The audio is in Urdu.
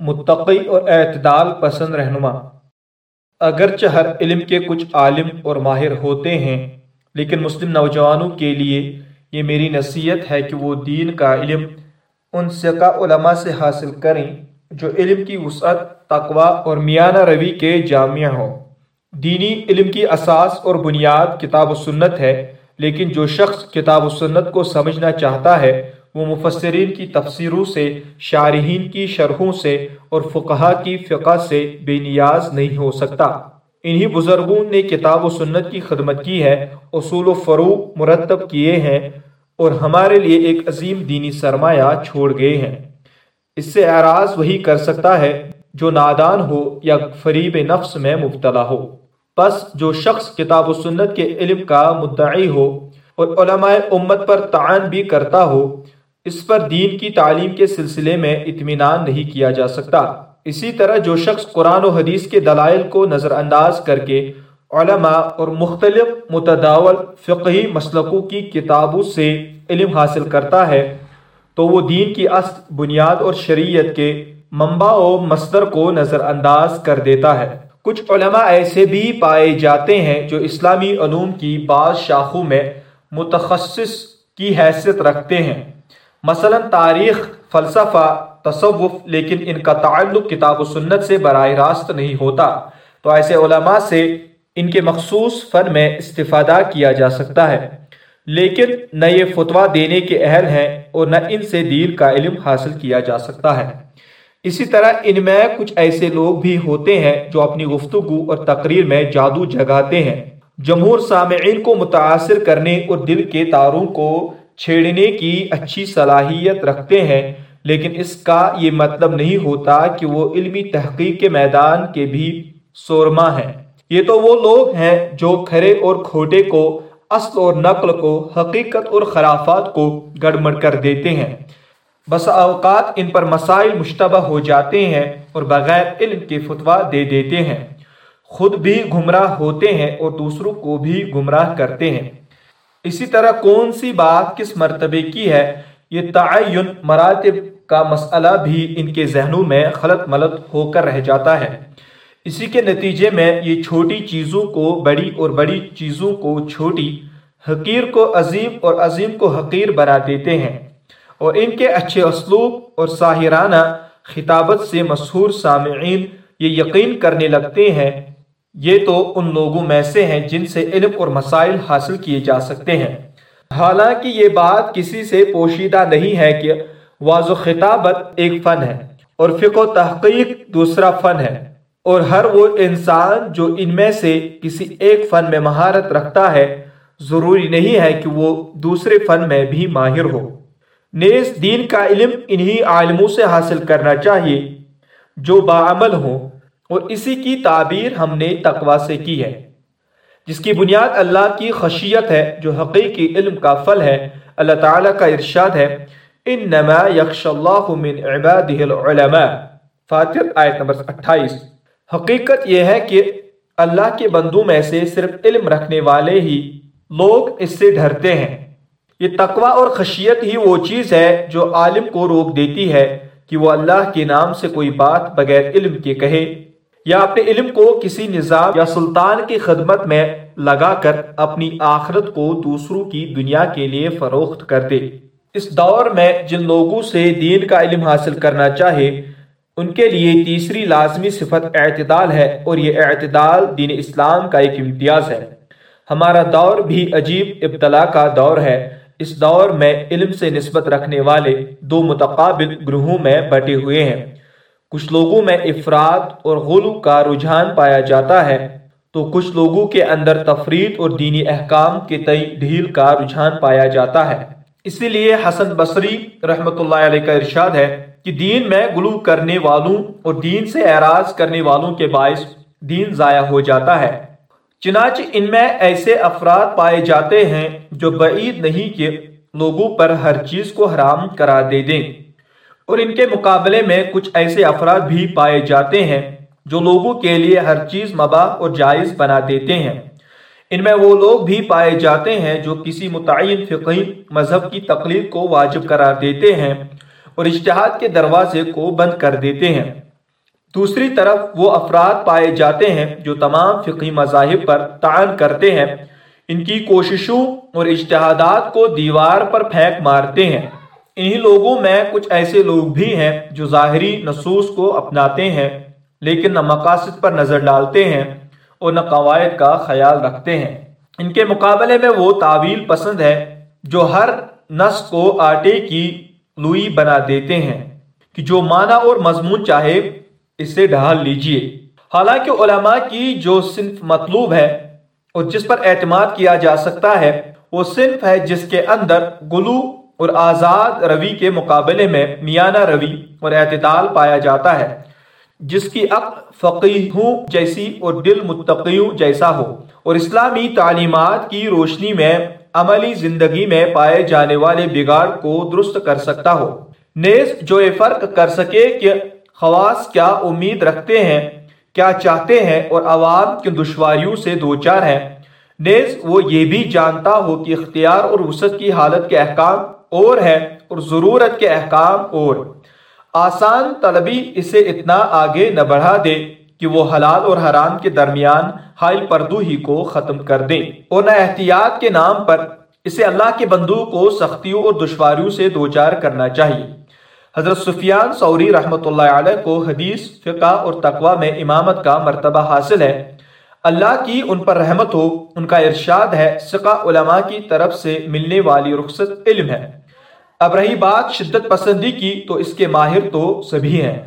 متقی اور اعتدال پسند رہنما۔ اگرچہ ہر علم کے کچھ عالم اور ماہر ہوتے ہیں، لیکن مسلم نوجوانوں کے لیے یہ میری نصیحت ہے کہ وہ دین کا علم ان سکا علماء سے حاصل کریں جو علم کی وسعت، تقوی اور میانہ روی کے جامع ہوں۔ دینی علم کی اساس اور بنیاد کتاب و سنت ہے، لیکن جو شخص کتاب و سنت کو سمجھنا چاہتا ہے وہ مفسرین کی تفسیروں سے، شارحین کی شرحوں سے اور فقہا کی فقہ سے بے نیاز نہیں ہو سکتا۔ انہی بزرگوں نے کتاب و سنت کی خدمت کی ہے، اصول و فروغ مرتب کیے ہیں اور ہمارے لیے ایک عظیم دینی سرمایہ چھوڑ گئے ہیں۔ اس سے اعراض وہی کر سکتا ہے جو نادان ہو یا فریب نفس میں مبتلا ہو۔ پس جو شخص کتاب و سنت کے علم کا مدعی ہو اور علماء امت پر تعان بھی کرتا ہو اس پر دین کی تعلیم کے سلسلے میں اطمینان نہیں کیا جا سکتا۔ اسی طرح جو شخص قرآن و حدیث کے دلائل کو نظر انداز کر کے علماء اور مختلف متداول فقہی مسلقوں کی کتابوں سے علم حاصل کرتا ہے، تو وہ دین کی اصل بنیاد اور شریعت کے منبع و مصدر کو نظر انداز کر دیتا ہے۔ کچھ علماء ایسے بھی پائے جاتے ہیں جو اسلامی علوم کی بعض شاخوں میں متخصص کی حیثیت رکھتے ہیں۔ مثلا تاریخ، فلسفہ، تصوف، لیکن ان کا تعلق کتاب و سنت سے براہ راست نہیں ہوتا۔ تو ایسے علماء سے ان کے مخصوص فن میں استفادہ کیا جا سکتا ہے۔ لیکن نہ یہ فتویٰ دینے کے اہل ہیں اور نہ ان سے دین کا علم حاصل کیا جا سکتا ہے۔ اسی طرح ان میں کچھ ایسے لوگ بھی ہوتے ہیں جو اپنی گفتگو اور تقریر میں جادو جگاتے ہیں۔ جمہور سامعین کو متاثر کرنے اور دل کے تاروں کو چھیڑنے کی اچھی صلاحیت رکھتے ہیں، لیکن اس کا یہ مطلب نہیں ہوتا کہ وہ علمی تحقیق کے میدان کے بھی سورما ہیں۔ یہ تو وہ لوگ ہیں جو کھرے اور کھوٹے کو، اصل اور نقل کو، حقیقت اور خرافات کو گڑمڑ کر دیتے ہیں۔ بس اوقات ان پر مسائل مشتبہ ہو جاتے ہیں اور بغیر علم کے فتویٰ دے دیتے ہیں۔ خود بھی گمراہ ہوتے ہیں اور دوسروں کو بھی گمراہ کرتے ہیں۔ اسی طرح کون سی بات کس مرتبے کی ہے؟ یہ تعین مراتب کا مسئلہ بھی ان کے ذہنوں میں خلط ملط ہو کر رہ جاتا ہے۔ اسی کے نتیجے میں یہ چھوٹی چیزوں کو بڑی اور بڑی چیزوں کو چھوٹی، حقیر کو عظیم اور عظیم کو حقیر بنا دیتے ہیں۔ اور ان کے اچھے اسلوب اور ساحرانہ خطابت سے مشہور سامعین یہ یقین کرنے لگتے ہیں یہ تو ان لوگوں میں سے ہیں جن سے علم اور مسائل حاصل کیے جا سکتے ہیں۔ حالانکہ یہ بات کسی سے پوشیدہ نہیں ہے کہ واضح خطابت ایک فن ہے اور فقہ و تحقیق دوسرا فن ہے۔ اور ہر وہ انسان جو ان میں سے کسی ایک فن میں مہارت رکھتا ہے، ضروری نہیں ہے کہ وہ دوسرے فن میں بھی ماہر ہو۔ نیز دین کا علم انہی عالموں سے حاصل کرنا چاہیے جو باعمل ہوں۔ اور اسی کی تعبیر ہم نے تقوا سے کی ہے۔ جس کی بنیاد اللہ کی خشیت ہے، جو حقیقی علم کا فل ہے، اللہ تعالیٰ کا ارشاد ہے۔ انما یخش اللہ من عباده العلماء۔ فاتر آیت نمبر اٹھائیس۔ حقیقت یہ ہے کہ اللہ کے بندوں میں سے صرف علم رکھنے والے ہی لوگ اس سے ڈرتے ہیں۔ یہ تقوی اور خشیت ہی وہ چیز ہے جو عالم کو روک دیتی ہے کہ وہ اللہ کے نام سے کوئی بات بغیر علم کے کہے۔ یا اپنے علم کو کسی نظام یا سلطان کی خدمت میں لگا کر اپنی آخرت کو دوسروں کی دنیا کے لیے فروخت کر دے۔ اس دور میں جن لوگوں سے دین کا علم حاصل کرنا چاہے، ان کے لیے تیسری لازمی صفت اعتدال ہے اور یہ اعتدال دین اسلام کا ایک امتیاز ہے۔ ہمارا دور بھی عجیب ابتلا کا دور ہے۔ اس دور میں علم سے نسبت رکھنے والے دو متقابل گروہوں میں بٹے ہوئے ہیں۔ کچھ لوگوں میں افراد اور غلو کا رجحان پایا جاتا ہے، تو کچھ لوگوں کے اندر تفرید اور دینی احکام کے تئی ڈھیل کا رجحان پایا جاتا ہے۔ اسی لیے حسن بصری رحمت اللہ علیہ کا ارشاد ہے کہ دین میں گلو کرنے والوں اور دین سے اعراض کرنے والوں کے باعث دین ضائع ہو جاتا ہے۔ چنانچہ ان میں ایسے افراد پائے جاتے ہیں جو بعید نہیں کہ لوگوں پر ہر چیز کو حرام کرا دے دیں۔ اور ان کے مقابلے میں کچھ ایسے افراد بھی پائے جاتے ہیں جو لوگوں کے لیے ہر چیز مباح اور جائز بنا دیتے ہیں۔ ان میں وہ لوگ بھی پائے جاتے ہیں جو کسی متعین فقہی مذہب کی تقلید کو واجب قرار دیتے ہیں اور اشتہاد کے دروازے کو بند کر دیتے ہیں۔ دوسری طرف وہ افراد پائے جاتے ہیں جو تمام فقی مذاہب پر تعین کرتے ہیں۔ ان کی کوششوں اور اجتہادات کو دیوار پر پھینک مارتے ہیں۔ انہی لوگوں میں کچھ ایسے لوگ بھی ہیں جو ظاہری نصوص کو اپناتے ہیں، لیکن نہ مقاصد پر نظر ڈالتے ہیں اور نہ قواعد کا خیال رکھتے ہیں۔ ان کے مقابلے میں وہ تعویل پسند ہے جو ہر نس کو آٹے کی لوئی بنا دیتے ہیں کہ جو معنی اور مضمون چاہے اسے ڈھال لیجیے۔ حالانکہ علماء کی جو صنف مطلوب ہے اور جس پر اعتماد کیا جا سکتا ہے، وہ صنف ہے جس کے اندر گلو اور آزاد روی کے مقابلے میں میانہ روی اور اعتدال پایا جاتا ہے، جس کی عقل فقیحوں جیسی اور دل متقیوں جیسا ہو۔ اور اسلامی تعلیمات کی روشنی میں، عملی زندگی میں پائے جانے والے بگاڑ کو درست کر سکتا ہو۔ نیز، جو یہ فرق کر سکے کہ خواص کیا امید رکھتے ہیں، کیا چاہتے ہیں اور عوام کی دشواریوں سے دوچار ہیں۔ نیز وہ یہ بھی جانتا ہو کہ اختیار اور وسط کی حالت کے احکام اور ہے اور ضرورت کے احکام اور۔ آسان طلبی اسے اتنا آگے نہ بڑھا دے کہ وہ حلال اور حرام کے درمیان حائل پردو ہی کو ختم کر دیں اور نہ احتیاط کے نام پر اسے اللہ کے بندو کو سختیوں اور دشواریوں سے دوچار کرنا چاہیے۔ حضرت سفیان سوری رحمۃ اللہ علیہ کو حدیث، فقہ اور تقوی میں امامت کا مرتبہ حاصل ہے۔ اللہ کی ان پر رحمت ہو، ان کا ارشاد ہے سقہ علماء کی طرف سے ملنے والی رخصت علم ہے۔ اب رہی بات شدت پسندی کی تو اس کے ماہر تو سبھی ہیں۔